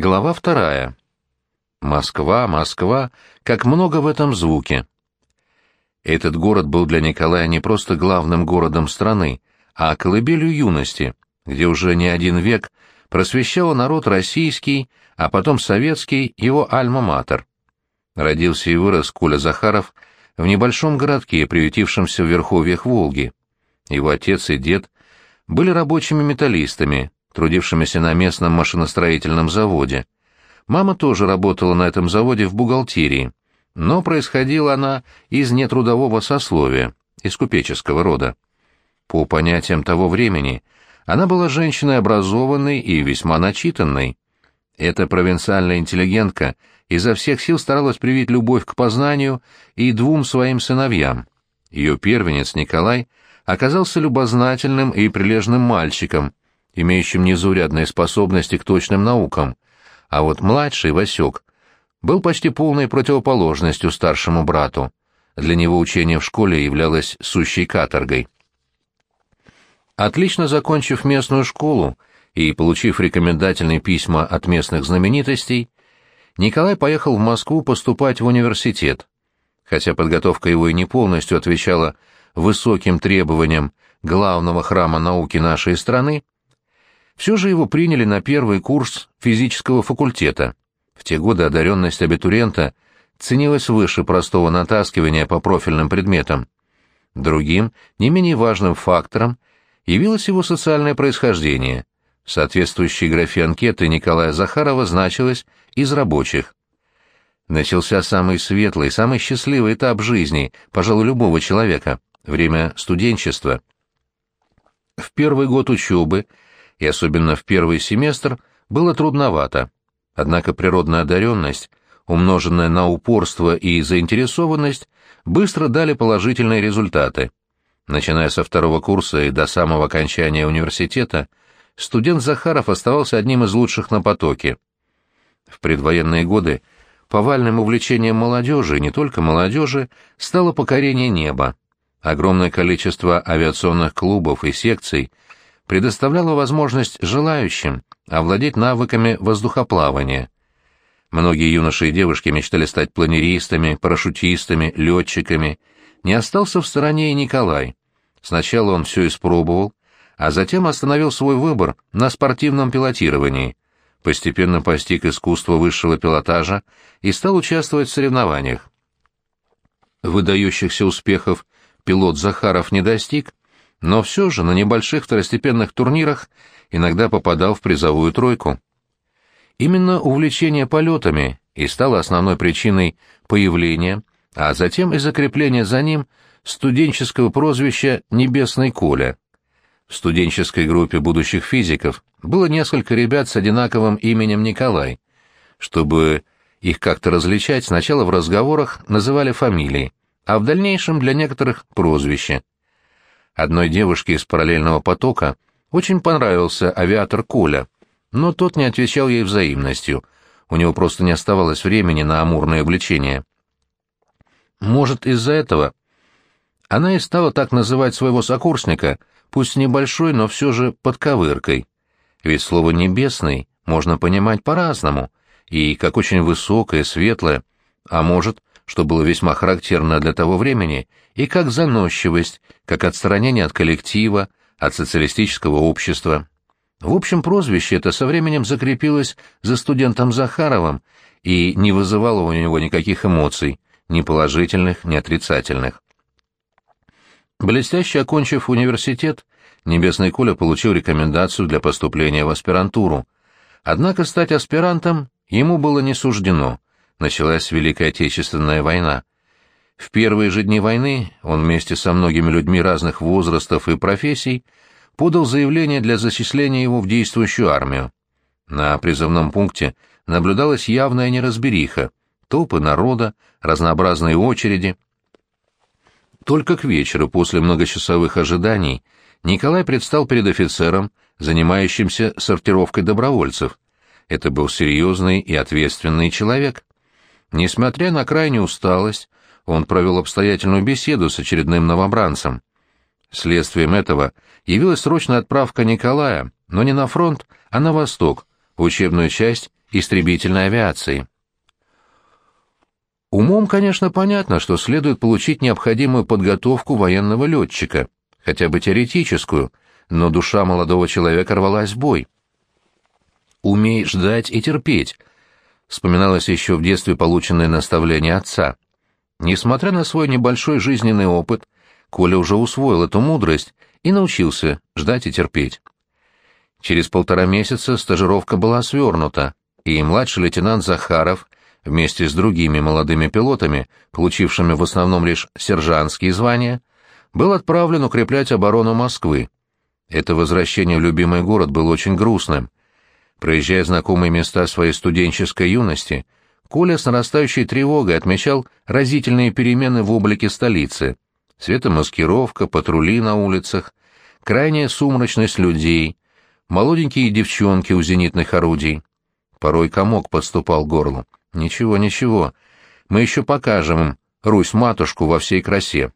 Глава вторая. Москва, Москва, как много в этом звуке. Этот город был для Николая не просто главным городом страны, а колыбелью юности, где уже не один век просвещал народ российский, а потом советский, его альма-матер. Родился и вырос Коля Захаров в небольшом городке, приютившемся в верховьях Волги. Его отец и дед были рабочими металлистами, трудившимися на местном машиностроительном заводе. Мама тоже работала на этом заводе в бухгалтерии, но происходила она из нетрудового сословия, из купеческого рода. По понятиям того времени, она была женщиной образованной и весьма начитанной. Эта провинциальная интеллигентка изо всех сил старалась привить любовь к познанию и двум своим сыновьям. Ее первенец Николай оказался любознательным и прилежным мальчиком, имеющим незаурядные способности к точным наукам, а вот младший, Васек, был почти полной противоположностью старшему брату. Для него учение в школе являлось сущей каторгой. Отлично закончив местную школу и получив рекомендательные письма от местных знаменитостей, Николай поехал в Москву поступать в университет. Хотя подготовка его и не полностью отвечала высоким требованиям главного храма науки нашей страны, все же его приняли на первый курс физического факультета. В те годы одаренность абитуриента ценилась выше простого натаскивания по профильным предметам. Другим, не менее важным фактором явилось его социальное происхождение. В соответствующей графе анкеты Николая Захарова значилось «из рабочих». Начался самый светлый, самый счастливый этап жизни, пожалуй, любого человека — время студенчества. В первый год учебы, и особенно в первый семестр, было трудновато, однако природная одаренность, умноженная на упорство и заинтересованность, быстро дали положительные результаты. Начиная со второго курса и до самого окончания университета, студент Захаров оставался одним из лучших на потоке. В предвоенные годы повальным увлечением молодежи, и не только молодежи, стало покорение неба. Огромное количество авиационных клубов и секций предоставляло возможность желающим овладеть навыками воздухоплавания. Многие юноши и девушки мечтали стать планеристами, парашютистами, летчиками. Не остался в стороне и Николай. Сначала он все испробовал, а затем остановил свой выбор на спортивном пилотировании, постепенно постиг искусство высшего пилотажа и стал участвовать в соревнованиях. Выдающихся успехов пилот Захаров не достиг, но все же на небольших второстепенных турнирах иногда попадал в призовую тройку. Именно увлечение полетами и стало основной причиной появления, а затем и закрепления за ним студенческого прозвища «Небесный Коля». В студенческой группе будущих физиков было несколько ребят с одинаковым именем Николай. Чтобы их как-то различать, сначала в разговорах называли фамилии, а в дальнейшем для некоторых прозвища. Одной девушке из параллельного потока очень понравился авиатор Коля, но тот не отвечал ей взаимностью, у него просто не оставалось времени на амурное обличение. Может, из-за этого она и стала так называть своего сокурсника, пусть небольшой, но все же подковыркой. Ведь слово «небесный» можно понимать по-разному, и как очень высокое, светлое, а может, что было весьма характерно для того времени, и как заносчивость, как отстранение от коллектива, от социалистического общества. В общем, прозвище это со временем закрепилось за студентом Захаровым и не вызывало у него никаких эмоций, ни положительных, ни отрицательных. Блестяще окончив университет, Небесный Коля получил рекомендацию для поступления в аспирантуру. Однако стать аспирантом ему было не суждено. Началась Великая Отечественная война. В первые же дни войны он вместе со многими людьми разных возрастов и профессий подал заявление для зачисления его в действующую армию. На призывном пункте наблюдалась явная неразбериха, толпы народа, разнообразные очереди — только к вечеру, после многочасовых ожиданий, Николай предстал перед офицером, занимающимся сортировкой добровольцев. Это был серьезный и ответственный человек. Несмотря на крайнюю усталость, он провел обстоятельную беседу с очередным новобранцем. Следствием этого явилась срочная отправка Николая, но не на фронт, а на восток, в учебную часть истребительной авиации. Умом, конечно, понятно, что следует получить необходимую подготовку военного летчика, хотя бы теоретическую, но душа молодого человека рвалась в бой. «Умей ждать и терпеть», — вспоминалось еще в детстве полученное наставление отца. Несмотря на свой небольшой жизненный опыт, Коля уже усвоил эту мудрость и научился ждать и терпеть. Через полтора месяца стажировка была свернута, и младший лейтенант Захаров вместе с другими молодыми пилотами, получившими в основном лишь сержантские звания, был отправлен укреплять оборону Москвы. Это возвращение в любимый город было очень грустным. Проезжая знакомые места своей студенческой юности, Коля с нарастающей тревогой отмечал разительные перемены в облике столицы. Светомаскировка, патрули на улицах, крайняя сумрачность людей, молоденькие девчонки у зенитных орудий. Порой комок подступал к горлу. Ничего, ничего. Мы еще покажем им Русь-матушку во всей красе.